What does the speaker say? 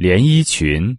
连衣裙。